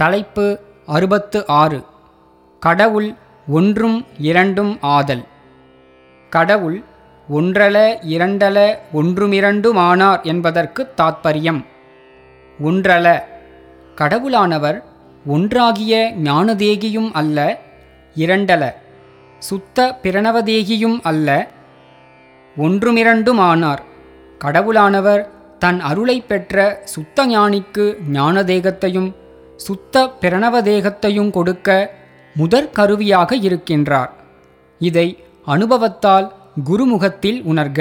தலைப்பு அறுபத்து ஆறு. கடவுள் ஒன்றும் இரண்டும் ஆதல். கடவுள் ஒன்றல இரண்டல ஒன்றுமிரண்டுமானார் என்பதற்கு தாத்பரியம். ஒன்றல. கடவுளானவர் ஒன்றாகிய ஞானதேகியும் அல்ல இரண்டல. சுத்த பிரணவதேகியும் அல்ல ஒன்றுமிரண்டுமானார். கடவுளானவர் தன் அருளை பெற்ற சுத்த ஞானிக்கு ஞானதேகத்தையும் சுத்த பிரணவதேகத்தையும் கொடுக்க முதற் கருவியாக இருக்கின்றார். இதை அனுபவத்தால் குருமுகத்தில் உணர்க.